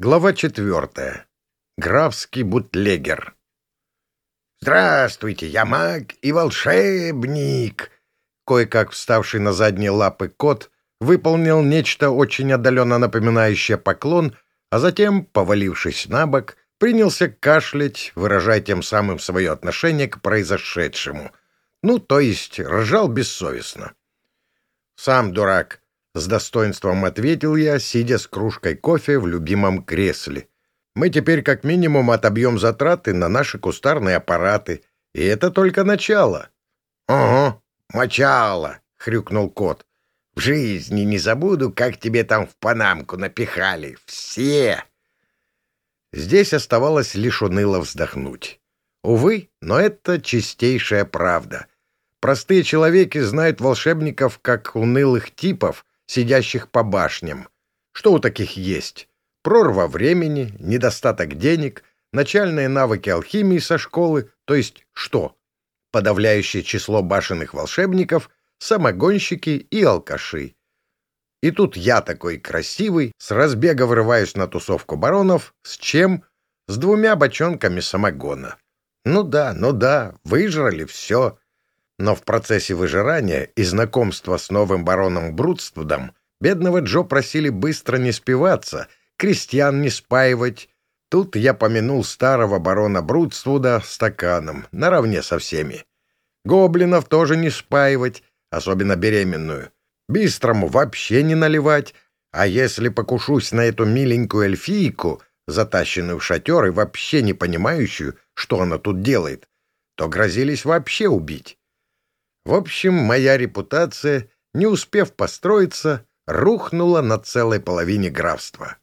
Глава четвертая. Графский бутлегер. «Здравствуйте, я маг и волшебник!» Кое-как вставший на задние лапы кот выполнил нечто очень отдаленно напоминающее поклон, а затем, повалившись на бок, принялся кашлять, выражая тем самым свое отношение к произошедшему. Ну, то есть ржал бессовестно. «Сам дурак!» С достоинством ответил я, сидя с кружкой кофе в любимом кресле. Мы теперь как минимум отобьем затраты на наши кустарные аппараты. И это только начало. — Ого, мочало, — хрюкнул кот. — В жизни не забуду, как тебе там в панамку напихали. Все! Здесь оставалось лишь уныло вздохнуть. Увы, но это чистейшая правда. Простые человеки знают волшебников как унылых типов, сидящих по башням. Что у таких есть? Прорва времени, недостаток денег, начальные навыки алхимии со школы, то есть что? Подавляющее число башенных волшебников, самогонщики и алкаши. И тут я такой красивый, с разбега врываюсь на тусовку баронов, с чем? С двумя бочонками самогона. Ну да, ну да, выжрали все. Но в процессе выжирания и знакомства с новым бароном Брудствудом бедного Джо просили быстро не спиваться, крестьян не спаивать. Тут я помянул старого барона Брудствуда стаканом, наравне со всеми. Гоблинов тоже не спаивать, особенно беременную. Быстрому вообще не наливать, а если покушусь на эту миленькую эльфийку, затащенную в шатер и вообще не понимающую, что она тут делает, то грозились вообще убить. В общем, моя репутация, не успев построиться, рухнула на целой половине графства.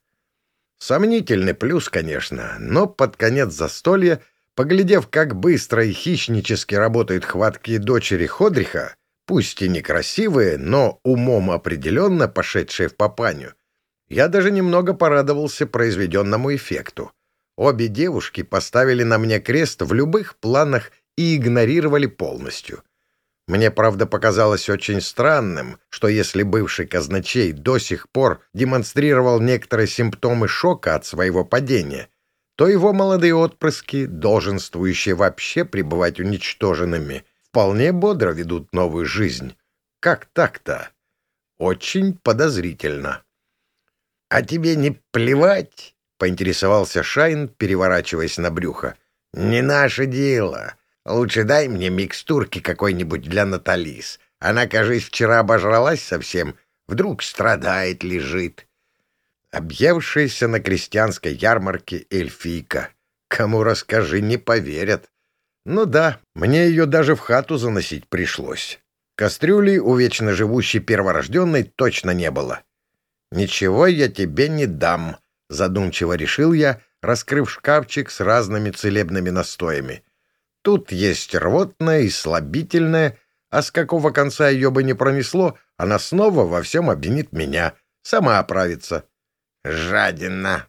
Сомнительный плюс, конечно, но под конец застолья, поглядев, как быстро и хищнически работают хваткие дочери Ходриха, пусть и некрасивые, но умом определенно пошедшие в папаню, я даже немного порадовался произведенному эффекту. Обе девушки поставили на мне крест в любых планах и игнорировали полностью — мне, правда, показалось очень странным, что если бывший казначей до сих пор демонстрировал некоторые симптомы шока от своего падения, то его молодые отпрыски, долженствующие вообще пребывать уничтоженными, вполне бодро ведут новую жизнь. Как так-то? Очень подозрительно. — А тебе не плевать? — поинтересовался Шайн, переворачиваясь на брюхо. — Не наше дело. Лучше дай мне микстурки какой-нибудь для Наталис. Она, кажись, вчера обожралась совсем. Вдруг страдает, лежит. Объевшаяся на крестьянской ярмарке эльфийка. Кому расскажи, не поверят. Ну да, мне ее даже в хату заносить пришлось. Кастрюли у вечно живущей перворожденной точно не было. «Ничего я тебе не дам», — задумчиво решил я, раскрыв шкафчик с разными целебными настоями. Тут есть рвотное и слабительное, а с какого конца ее бы не пронесло, она снова во всем обвинит меня. Сама оправится. Жадина.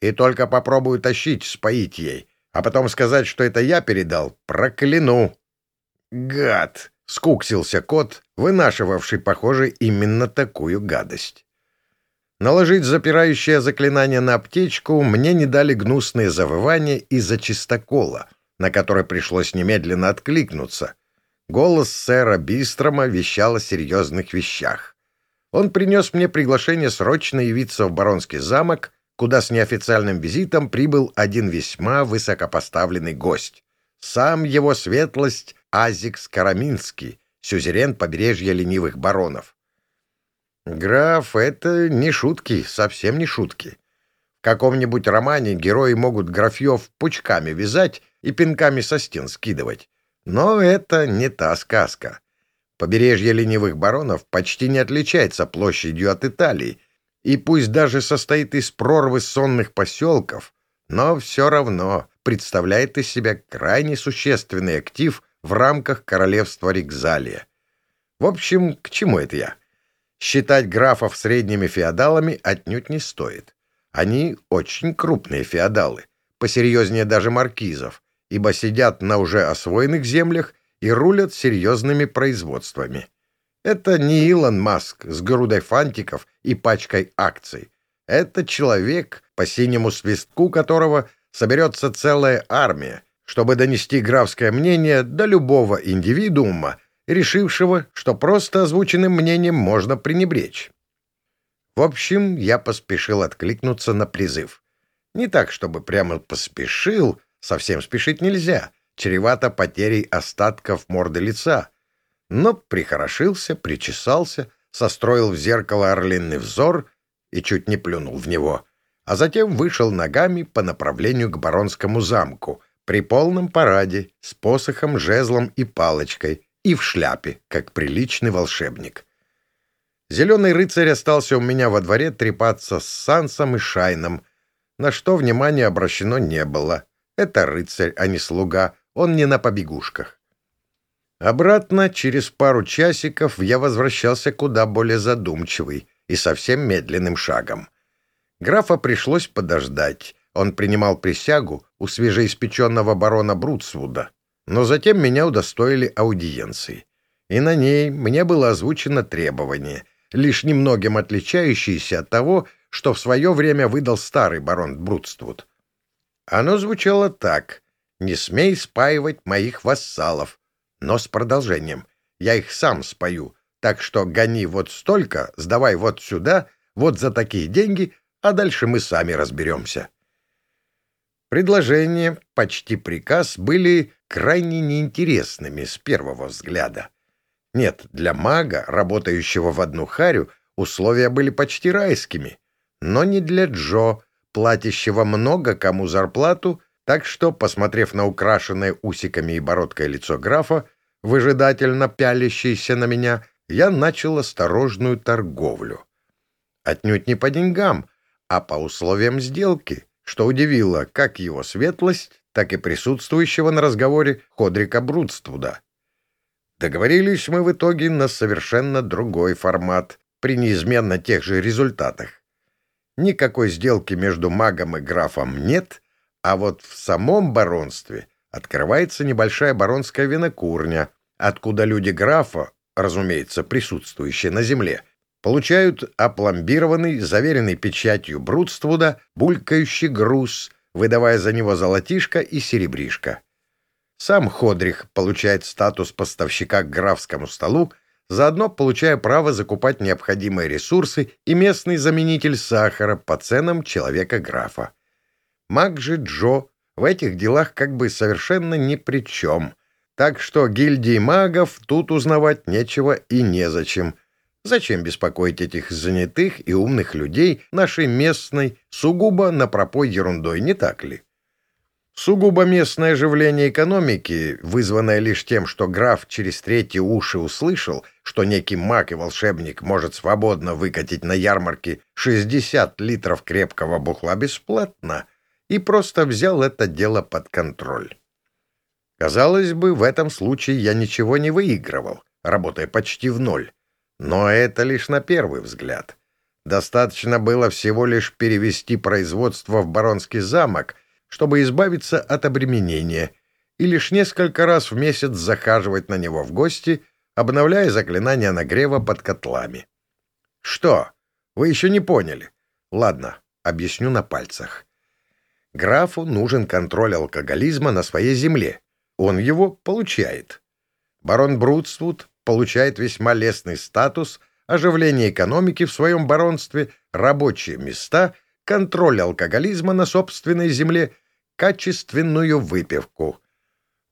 И только попробую тащить, споить ей, а потом сказать, что это я передал, прокляну. Гад! — скуксился кот, вынашивавший, похоже, именно такую гадость. Наложить запирающее заклинание на аптечку мне не дали гнусные завывания из-за чистокола — на который пришлось немедленно откликнуться. Голос сэра Бистрома вещал о серьезных вещах. Он принес мне приглашение срочно явиться в Баронский замок, куда с неофициальным визитом прибыл один весьма высокопоставленный гость. Сам его светлость Азикс Караминский, сюзерен побережья ленивых баронов. «Граф, это не шутки, совсем не шутки. В каком-нибудь романе герои могут графьев пучками вязать и пинками со стен скидывать. Но это не та сказка. Побережье ленивых баронов почти не отличается площадью от Италии, и пусть даже состоит из прорвы сонных поселков, но все равно представляет из себя крайне существенный актив в рамках королевства Рикзалия. В общем, к чему это я? Считать графов средними феодалами отнюдь не стоит. Они очень крупные феодалы, посерьезнее даже маркизов, ибо сидят на уже освоенных землях и рулят серьезными производствами. Это не Илон Маск с грудой фантиков и пачкой акций. Это человек, по синему свистку которого соберется целая армия, чтобы донести графское мнение до любого индивидуума, решившего, что просто озвученным мнением можно пренебречь. В общем, я поспешил откликнуться на призыв. Не так, чтобы прямо поспешил, совсем спешить нельзя, чревато потерей остатков морды лица. Но прихорошился, причесался, состроил в зеркало орлиный взор и чуть не плюнул в него, а затем вышел ногами по направлению к Баронскому замку при полном параде с посохом, жезлом и палочкой и в шляпе, как приличный волшебник. Зеленый рыцарь остался у меня во дворе трепаться с Сансом и Шайном, на что внимания обращено не было. Это рыцарь, а не слуга, он не на побегушках. Обратно, через пару часиков, я возвращался куда более задумчивый и совсем медленным шагом. Графа пришлось подождать. Он принимал присягу у свежеиспеченного барона Брутсвуда. Но затем меня удостоили аудиенции. И на ней мне было озвучено требование, лишь немногим отличающееся от того, что в свое время выдал старый барон Брутствуд. Оно звучало так «Не смей спаивать моих вассалов», но с продолжением. Я их сам спою, так что гони вот столько, сдавай вот сюда, вот за такие деньги, а дальше мы сами разберемся. Предложения, почти приказ, были крайне неинтересными с первого взгляда. Нет, для мага, работающего в одну харю, условия были почти райскими, но не для Джо, платящего много кому зарплату, так что, посмотрев на украшенное усиками и бородкой лицо графа, выжидательно пялящийся на меня, я начал осторожную торговлю. Отнюдь не по деньгам, а по условиям сделки, что удивило как его светлость, так и присутствующего на разговоре Ходрика Брудствуда. Договорились мы в итоге на совершенно другой формат, при неизменно тех же результатах. Никакой сделки между магом и графом нет, а вот в самом баронстве открывается небольшая баронская винокурня, откуда люди графа, разумеется, присутствующие на земле, получают опломбированный, заверенный печатью Брудствуда, булькающий груз, выдавая за него золотишко и серебришко. Сам Ходрих получает статус поставщика к графскому столу заодно получая право закупать необходимые ресурсы и местный заменитель сахара по ценам человека-графа. Маг же Джо в этих делах как бы совершенно ни при чем, так что гильдии магов тут узнавать нечего и незачем. Зачем беспокоить этих занятых и умных людей нашей местной, сугубо на пропой ерундой, не так ли? Сугубо местное оживление экономики, вызванное лишь тем, что граф через третьи уши услышал, что некий маг и волшебник может свободно выкатить на ярмарке 60 литров крепкого бухла бесплатно, и просто взял это дело под контроль. Казалось бы, в этом случае я ничего не выигрывал, работая почти в ноль. Но это лишь на первый взгляд. Достаточно было всего лишь перевести производство в Баронский замок — чтобы избавиться от обременения, и лишь несколько раз в месяц захаживать на него в гости, обновляя заклинания нагрева под котлами. Что? Вы еще не поняли? Ладно, объясню на пальцах. Графу нужен контроль алкоголизма на своей земле. Он его получает. Барон Брудствуд получает весьма лестный статус, оживление экономики в своем баронстве, рабочие места — контроль алкоголизма на собственной земле, качественную выпивку.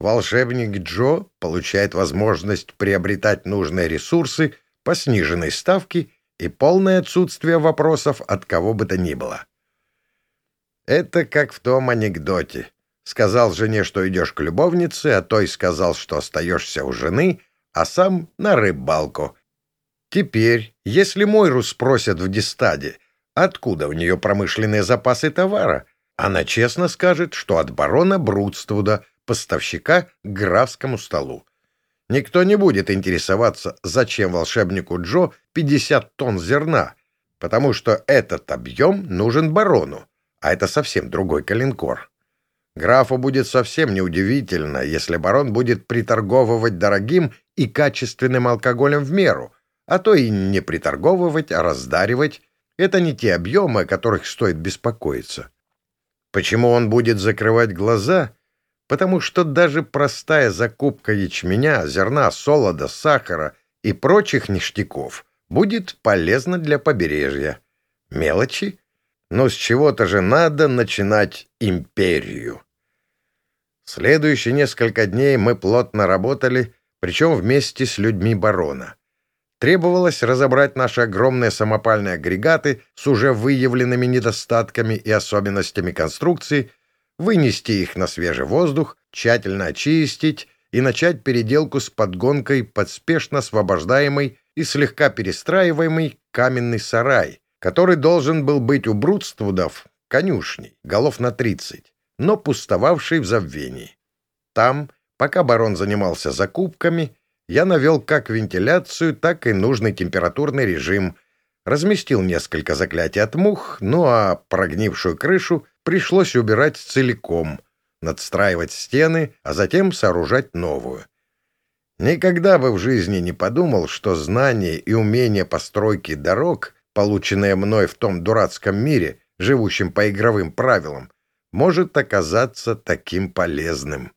Волшебник Джо получает возможность приобретать нужные ресурсы по сниженной ставке и полное отсутствие вопросов от кого бы то ни было. Это как в том анекдоте. Сказал жене, что идешь к любовнице, а той сказал, что остаешься у жены, а сам на рыбалку. Теперь, если Мойру спросят в Дистаде, откуда у нее промышленные запасы товара. Она честно скажет, что от барона Брудствуда, поставщика к графскому столу. Никто не будет интересоваться, зачем волшебнику Джо 50 тонн зерна, потому что этот объем нужен барону, а это совсем другой калинкор. Графу будет совсем неудивительно, если барон будет приторговывать дорогим и качественным алкоголем в меру, а то и не приторговывать, а раздаривать Это не те объемы, о которых стоит беспокоиться. Почему он будет закрывать глаза? Потому что даже простая закупка ячменя, зерна, солода, сахара и прочих ништяков будет полезна для побережья. Мелочи? Но с чего-то же надо начинать империю. Следующие несколько дней мы плотно работали, причем вместе с людьми барона. Требовалось разобрать наши огромные самопальные агрегаты с уже выявленными недостатками и особенностями конструкции, вынести их на свежий воздух, тщательно очистить и начать переделку с подгонкой под спешно освобождаемый и слегка перестраиваемый каменный сарай, который должен был быть у Брудствудов конюшней, голов на 30, но пустовавший в забвении. Там, пока барон занимался закупками, я навел как вентиляцию, так и нужный температурный режим, разместил несколько заклятий от мух, ну а прогнившую крышу пришлось убирать целиком, надстраивать стены, а затем сооружать новую. Никогда бы в жизни не подумал, что знание и умение постройки дорог, полученные мной в том дурацком мире, живущем по игровым правилам, может оказаться таким полезным.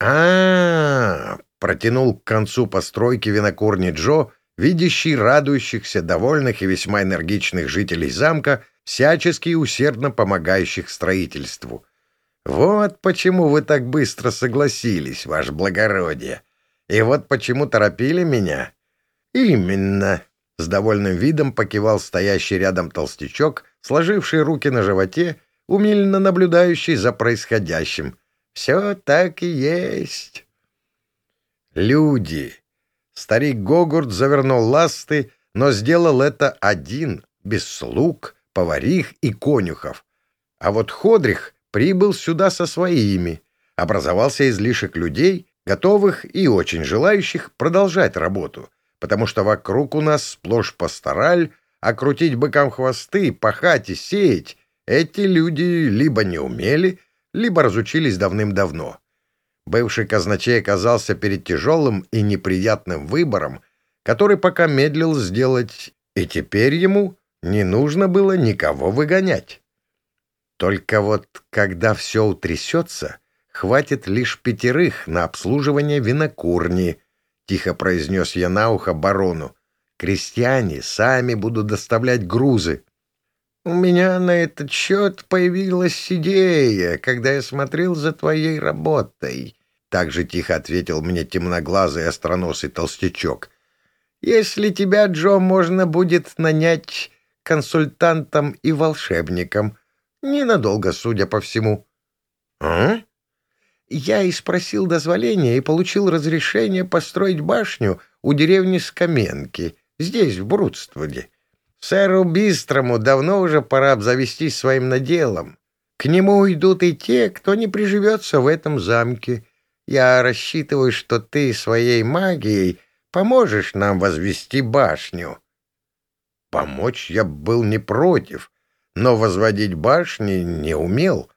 а, -а, -а протянул к концу постройки винокурни Джо, видящий радующихся, довольных и весьма энергичных жителей замка, всячески и усердно помогающих строительству. «Вот почему вы так быстро согласились, ваше благородие. И вот почему торопили меня». «Именно», — с довольным видом покивал стоящий рядом толстячок, сложивший руки на животе, умильно наблюдающий за происходящим. «Все так и есть». Люди. Старик Гогурт завернул ласты, но сделал это один, без слуг, поварих и конюхов. А вот Ходрих прибыл сюда со своими. Образовался излишек людей, готовых и очень желающих продолжать работу, потому что вокруг у нас сплошь пастораль, а крутить быкам хвосты, пахать и сеять эти люди либо не умели, либо разучились давным-давно. Бывший казначей оказался перед тяжелым и неприятным выбором, который пока медлил сделать, и теперь ему не нужно было никого выгонять. Только вот когда все утрясется, хватит лишь пятерых на обслуживание винокурни, — тихо произнес я на ухо барону. Крестьяне сами будут доставлять грузы. У меня на этот счет появилась идея, когда я смотрел за твоей работой. Так же тихо ответил мне темноглазый остроносый толстячок. Если тебя, Джо, можно будет нанять консультантом и волшебником. Ненадолго, судя по всему. А? Я и спросил дозволения и получил разрешение построить башню у деревни Скаменки, здесь, в Брудствуде. Сэру Бистрому давно уже пора обзавестись своим наделом. К нему уйдут и те, кто не приживется в этом замке. Я рассчитываю, что ты своей магией поможешь нам возвести башню. Помочь я был не против, но возводить башни не умел.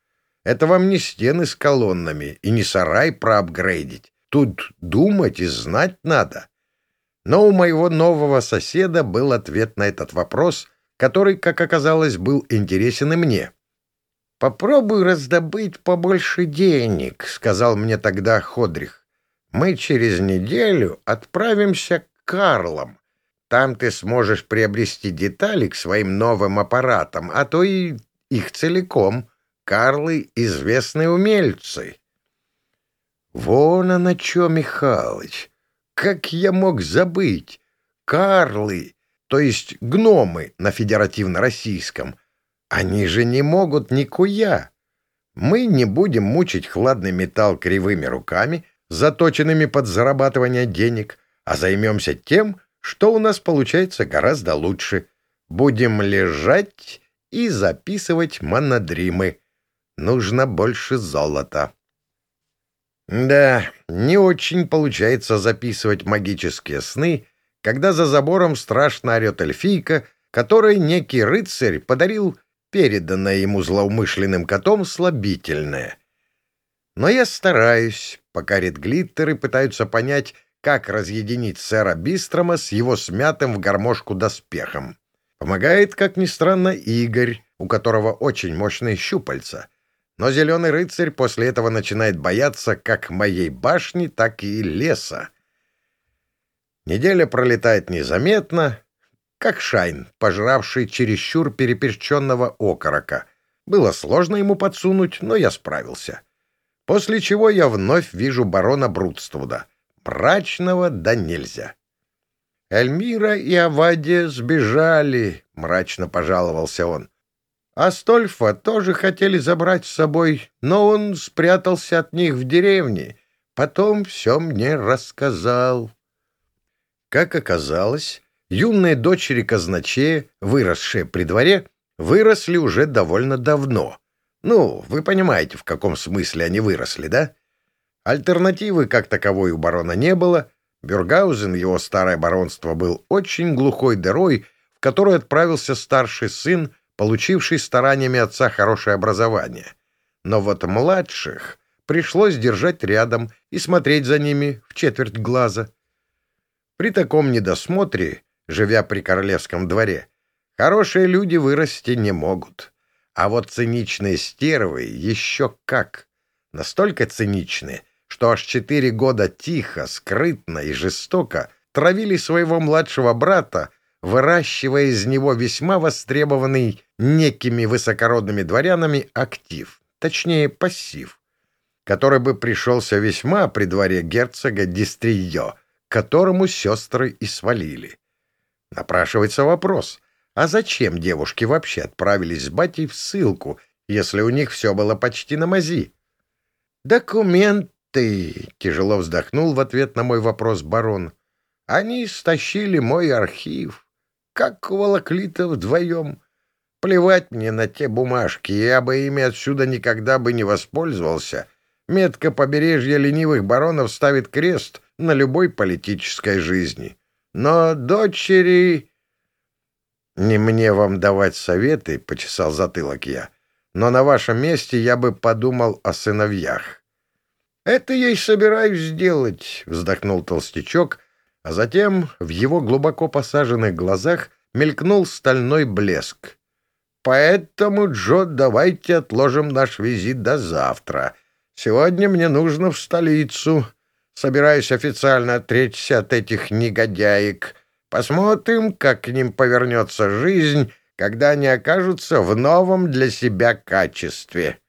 Это вам не стены с колоннами и не сарай проапгрейдить. Тут думать и знать надо. Но у моего нового соседа был ответ на этот вопрос, который, как оказалось, был интересен и мне. «Попробуй раздобыть побольше денег», — сказал мне тогда Ходрих. «Мы через неделю отправимся к Карлам. Там ты сможешь приобрести детали к своим новым аппаратам, а то и их целиком. Карлы — известные умельцы». «Вон оно что, Михалыч!» Как я мог забыть? Карлы, то есть гномы на федеративно-российском, они же не могут никуя. Мы не будем мучить хладный металл кривыми руками, заточенными под зарабатывание денег, а займемся тем, что у нас получается гораздо лучше. Будем лежать и записывать монодримы. Нужно больше золота. Да, не очень получается записывать магические сны, когда за забором страшно орет эльфийка, которой некий рыцарь подарил переданное ему злоумышленным котом слабительное. Но я стараюсь, пока редглиттеры пытаются понять, как разъединить сэра Бистрома с его смятым в гармошку доспехом. Помогает, как ни странно, Игорь, у которого очень мощные щупальца. Но зеленый рыцарь после этого начинает бояться как моей башни, так и леса. Неделя пролетает незаметно, как Шайн, пожравший чересчур переперченного окорока. Было сложно ему подсунуть, но я справился. После чего я вновь вижу барона Брудствуда. Мрачного да нельзя. «Эльмира и Авадия сбежали», — мрачно пожаловался он. «Астольфа тоже хотели забрать с собой, но он спрятался от них в деревне. Потом все мне рассказал». Как оказалось, юные дочери казначея, выросшие при дворе, выросли уже довольно давно. Ну, вы понимаете, в каком смысле они выросли, да? Альтернативы как таковой у барона не было. Бюргаузен, его старое баронство, был очень глухой дырой, в которую отправился старший сын, получивший стараниями отца хорошее образование. Но вот младших пришлось держать рядом и смотреть за ними в четверть глаза — при таком недосмотре, живя при королевском дворе, хорошие люди вырасти не могут. А вот циничные стервы еще как. Настолько циничные, что аж четыре года тихо, скрытно и жестоко травили своего младшего брата, выращивая из него весьма востребованный некими высокородными дворянами актив, точнее пассив, который бы пришелся весьма при дворе герцога Дистриё — которому сестры и свалили. Напрашивается вопрос, а зачем девушки вообще отправились с батей в ссылку, если у них все было почти на мази? «Документы!» — тяжело вздохнул в ответ на мой вопрос барон. «Они стащили мой архив. Как волокли-то вдвоем. Плевать мне на те бумажки, я бы ими отсюда никогда бы не воспользовался. Метка побережья ленивых баронов ставит крест — на любой политической жизни. Но дочери... «Не мне вам давать советы», — почесал затылок я, «но на вашем месте я бы подумал о сыновьях». «Это я и собираюсь сделать», — вздохнул толстячок, а затем в его глубоко посаженных глазах мелькнул стальной блеск. «Поэтому, Джо, давайте отложим наш визит до завтра. Сегодня мне нужно в столицу. Собираюсь официально отречься от этих негодяек. Посмотрим, как к ним повернется жизнь, когда они окажутся в новом для себя качестве.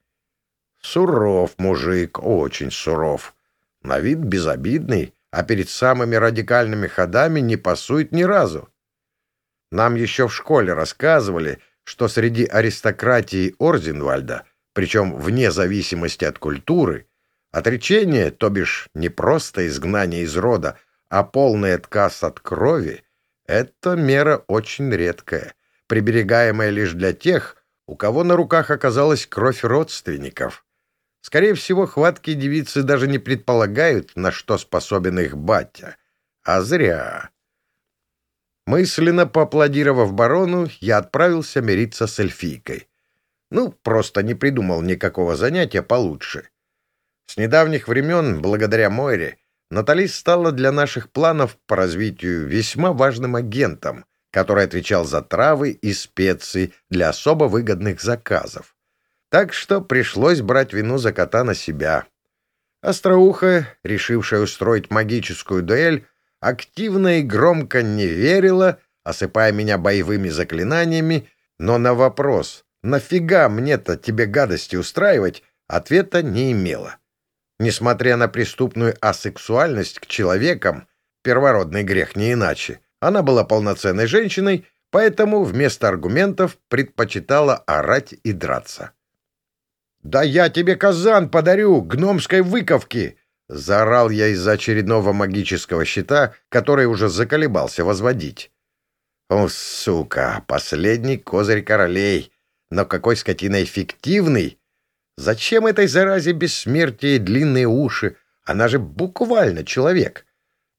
Суров мужик, очень суров. На вид безобидный, а перед самыми радикальными ходами не пасует ни разу. Нам еще в школе рассказывали, что среди аристократии Орзенвальда, причем вне зависимости от культуры, Отречение, то бишь не просто изгнание из рода, а полный отказ от крови — это мера очень редкая, приберегаемая лишь для тех, у кого на руках оказалась кровь родственников. Скорее всего, хваткие девицы даже не предполагают, на что способен их батя. А зря. Мысленно поаплодировав барону, я отправился мириться с эльфийкой. Ну, просто не придумал никакого занятия получше. С недавних времен, благодаря Мойре, Натали стала для наших планов по развитию весьма важным агентом, который отвечал за травы и специи для особо выгодных заказов. Так что пришлось брать вину за кота на себя. Остроухая, решившая устроить магическую дуэль, активно и громко не верила, осыпая меня боевыми заклинаниями, но на вопрос «нафига мне-то тебе гадости устраивать?» ответа не имела. Несмотря на преступную асексуальность к человекам, первородный грех не иначе, она была полноценной женщиной, поэтому вместо аргументов предпочитала орать и драться. «Да я тебе казан подарю, гномской выковки!» — заорал я из-за очередного магического щита, который уже заколебался возводить. «О, сука, последний козырь королей! Но какой скотина эффективный! Зачем этой заразе бессмертие длинные уши? Она же буквально человек.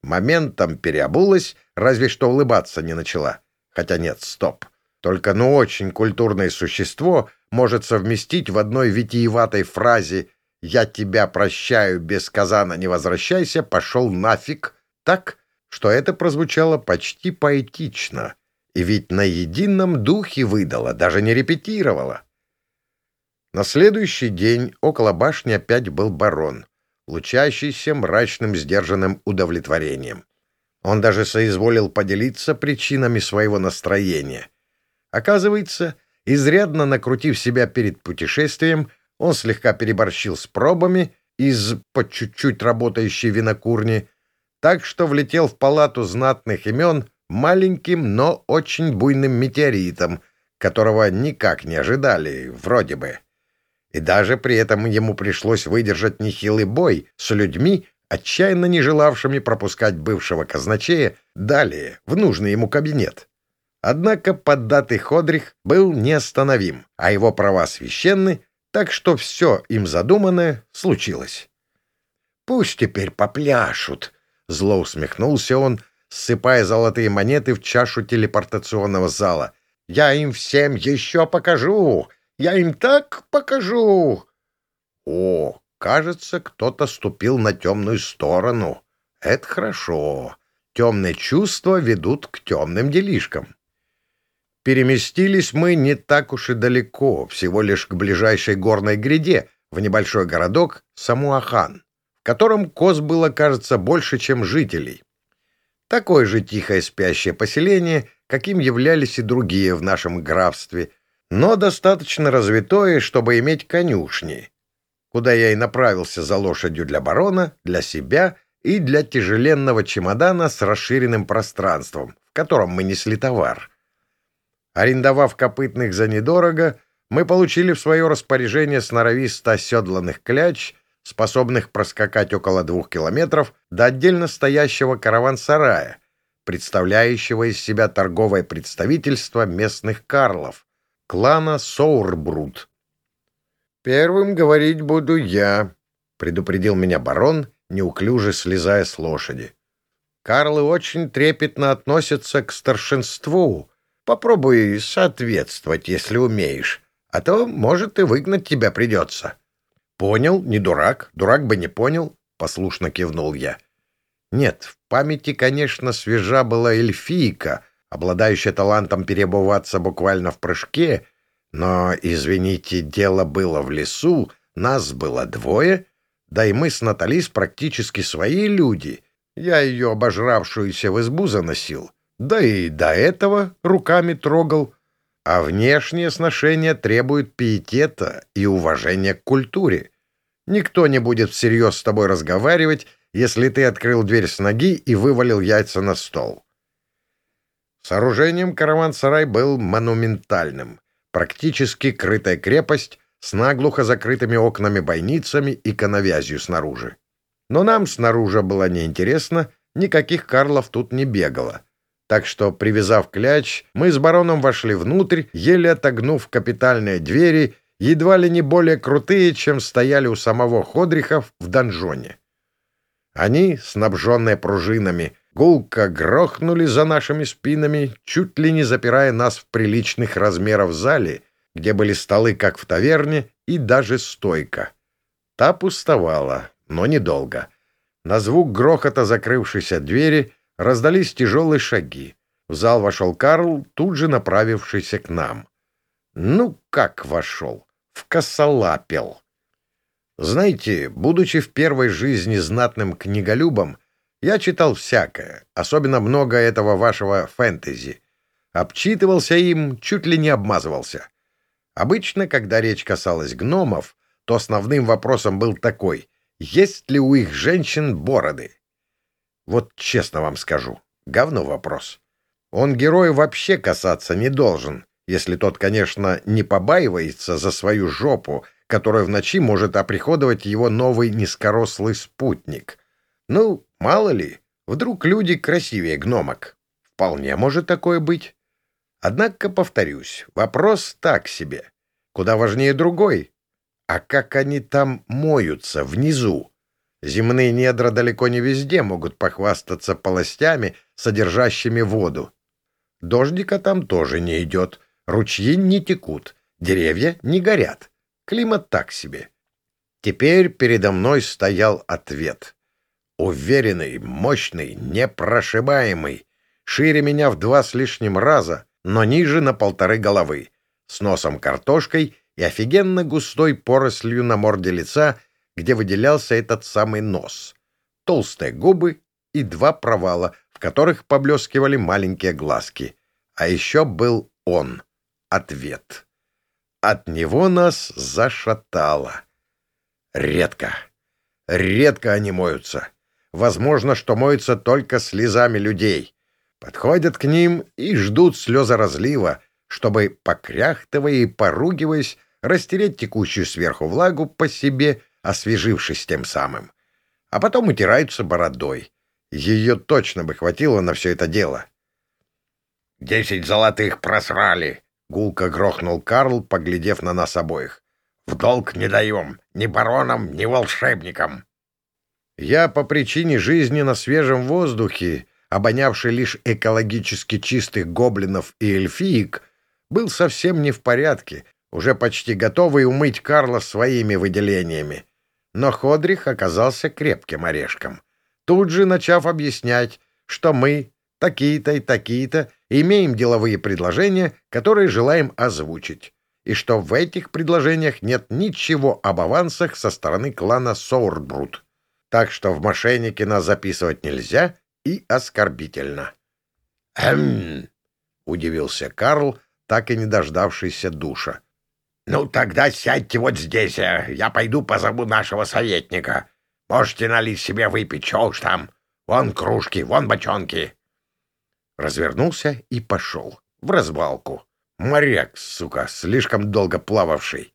Моментом переобулась, разве что улыбаться не начала. Хотя нет, стоп. Только ну очень культурное существо может совместить в одной витиеватой фразе «Я тебя прощаю, без казана не возвращайся, пошел нафиг» так, что это прозвучало почти поэтично. И ведь на едином духе выдала, даже не репетировала. На следующий день около башни опять был барон, лучащийся мрачным сдержанным удовлетворением. Он даже соизволил поделиться причинами своего настроения. Оказывается, изрядно накрутив себя перед путешествием, он слегка переборщил с пробами из по чуть-чуть работающей винокурни, так что влетел в палату знатных имен маленьким, но очень буйным метеоритом, которого никак не ожидали, вроде бы. И даже при этом ему пришлось выдержать нехилый бой с людьми, отчаянно не желавшими пропускать бывшего казначея далее, в нужный ему кабинет. Однако поддатый Ходрих был неостановим, а его права священны, так что все им задуманное случилось. «Пусть теперь попляшут», — зло усмехнулся он, ссыпая золотые монеты в чашу телепортационного зала. «Я им всем еще покажу! Я им так покажу!» «О, кажется, кто-то ступил на темную сторону. Это хорошо. Темные чувства ведут к темным делишкам». Переместились мы не так уж и далеко, всего лишь к ближайшей горной гряде, в небольшой городок Самуахан, в котором коз было, кажется, больше, чем жителей. Такое же тихое спящее поселение, каким являлись и другие в нашем графстве, но достаточно развитое, чтобы иметь конюшни, куда я и направился за лошадью для барона, для себя и для тяжеленного чемодана с расширенным пространством, в котором мы несли товар. Арендовав копытных за недорого, мы получили в свое распоряжение сноровисто оседланных кляч способных проскакать около двух километров до отдельно стоящего караван-сарая, представляющего из себя торговое представительство местных карлов, клана Соурбрут. «Первым говорить буду я», — предупредил меня барон, неуклюже слезая с лошади. «Карлы очень трепетно относятся к старшинству. Попробуй соответствовать, если умеешь, а то, может, и выгнать тебя придется». «Понял, не дурак. Дурак бы не понял», — послушно кивнул я. Нет, в памяти, конечно, свежа была эльфийка, обладающая талантом перебываться буквально в прыжке, но, извините, дело было в лесу, нас было двое, да и мы с Наталис практически свои люди. Я ее обожравшуюся в избу заносил, да и до этого руками трогал. А внешние сношения требуют пиетета и уважения к культуре. Никто не будет всерьез с тобой разговаривать, если ты открыл дверь с ноги и вывалил яйца на стол. Сооружением караван-сарай был монументальным, практически крытая крепость с наглухо закрытыми окнами-бойницами и коновязью снаружи. Но нам снаружи было неинтересно, никаких карлов тут не бегало. Так что, привязав кляч, мы с бароном вошли внутрь, еле отогнув капитальные двери едва ли не более крутые, чем стояли у самого Ходриха в донжоне. Они, снабженные пружинами, гулко грохнули за нашими спинами, чуть ли не запирая нас в приличных размеров зале, где были столы, как в таверне, и даже стойка. Та пустовала, но недолго. На звук грохота закрывшейся двери раздались тяжелые шаги. В зал вошел Карл, тут же направившийся к нам. Ну, как вошел? вкосолапил. Знаете, будучи в первой жизни знатным книголюбом, я читал всякое, особенно много этого вашего фэнтези. Обчитывался им, чуть ли не обмазывался. Обычно, когда речь касалась гномов, то основным вопросом был такой — есть ли у их женщин бороды? Вот честно вам скажу, говно вопрос. Он героя вообще касаться не должен, если тот, конечно, не побаивается за свою жопу, которая в ночи может оприходовать его новый низкорослый спутник. Ну, мало ли, вдруг люди красивее гномок. Вполне может такое быть. Однако, повторюсь, вопрос так себе. Куда важнее другой. А как они там моются внизу? Земные недра далеко не везде могут похвастаться полостями, содержащими воду. Дождика там тоже не идет — Ручьи не текут, деревья не горят. Климат так себе. Теперь передо мной стоял ответ. Уверенный, мощный, непрошибаемый, шире меня в два с лишним раза, но ниже на полторы головы, с носом картошкой и офигенно густой порослью на морде лица, где выделялся этот самый нос, толстые губы и два провала, в которых поблескивали маленькие глазки. А еще был он, ответ. От него нас зашатало. Редко, редко они моются. Возможно, что моются только слезами людей. Подходят к ним и ждут слезоразлива, чтобы, покряхтывая и поругиваясь, растереть текущую сверху влагу по себе, освежившись тем самым. А потом утираются бородой. Ее точно бы хватило на все это дело. «Десять золотых просрали!» — гулко грохнул Карл, поглядев на нас обоих. «В долг не даем ни баронам, ни волшебникам!» Я по причине жизни на свежем воздухе, обонявший лишь экологически чистых гоблинов и эльфиек, был совсем не в порядке, уже почти готовый умыть Карла своими выделениями. Но Ходрих оказался крепким орешком, тут же начав объяснять, что мы, такие-то и такие-то, имеем деловые предложения, которые желаем озвучить, и что в этих предложениях нет ничего об авансах со стороны клана Соурбрут. Так что в мошеннике нас записывать нельзя и оскорбительно. «Эм!» — удивился Карл, так и не дождавшийся душа. «Ну, тогда сядьте вот здесь, а я пойду позову нашего советника. Можете налить себе выпить, что уж там. Вон кружки, вон бочонки». Развернулся и пошел. В развалку. Моряк, сука, слишком долго плававший.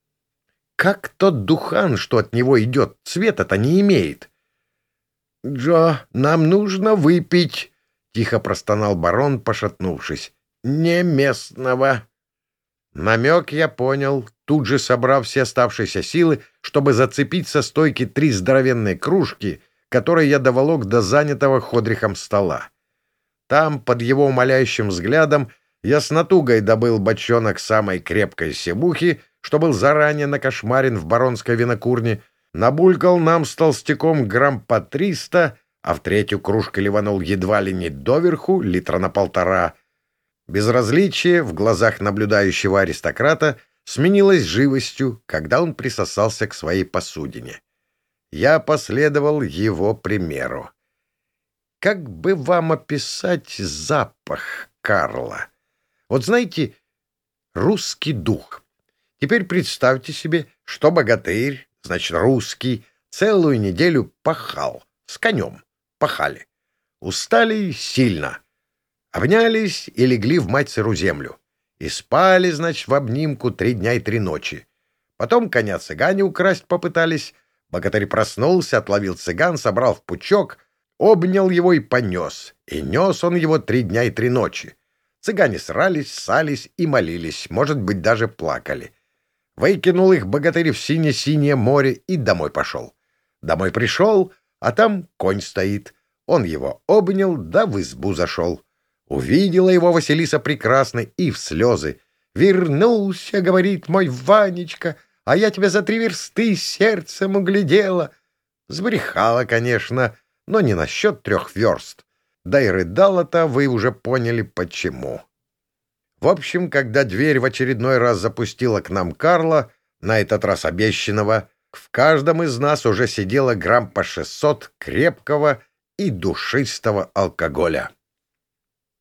Как тот духан, что от него идет, цвета-то не имеет. «Джо, нам нужно выпить», — тихо простонал барон, пошатнувшись. «Не местного». Намек я понял, тут же собрав все оставшиеся силы, чтобы зацепить со стойки три здоровенные кружки, которые я доволок до занятого Ходрихом стола. Там, под его умоляющим взглядом, я с натугой добыл бочонок самой крепкой себухи, что был заранее накошмарен в баронской винокурне, набулькал нам с толстяком грамм по триста, а в третью кружку ливанул едва ли не доверху, литра на полтора — Безразличие в глазах наблюдающего аристократа сменилось живостью, когда он присосался к своей посудине. Я последовал его примеру. Как бы вам описать запах Карла? Вот знаете, русский дух. Теперь представьте себе, что богатырь, значит, русский, целую неделю пахал, с конем, пахали. Устали сильно — Обнялись и легли в мать сыру землю. И спали, значит, в обнимку три дня и три ночи. Потом коня цыгане украсть попытались. Богатырь проснулся, отловил цыган, собрал в пучок, обнял его и понес. И нес он его три дня и три ночи. Цыгане срались, ссались и молились, может быть, даже плакали. Выкинул их богатырь в синее-синее море и домой пошел. Домой пришел, а там конь стоит. Он его обнял, да в избу зашел. Увидела его Василиса прекрасно и в слезы. «Вернулся, — говорит мой Ванечка, — а я тебя за три версты сердцем углядела». Сбрехала, конечно, но не насчет трех верст. Да и рыдала-то вы уже поняли, почему. В общем, когда дверь в очередной раз запустила к нам Карла, на этот раз обещанного, в каждом из нас уже сидело грамм по шестьсот крепкого и душистого алкоголя.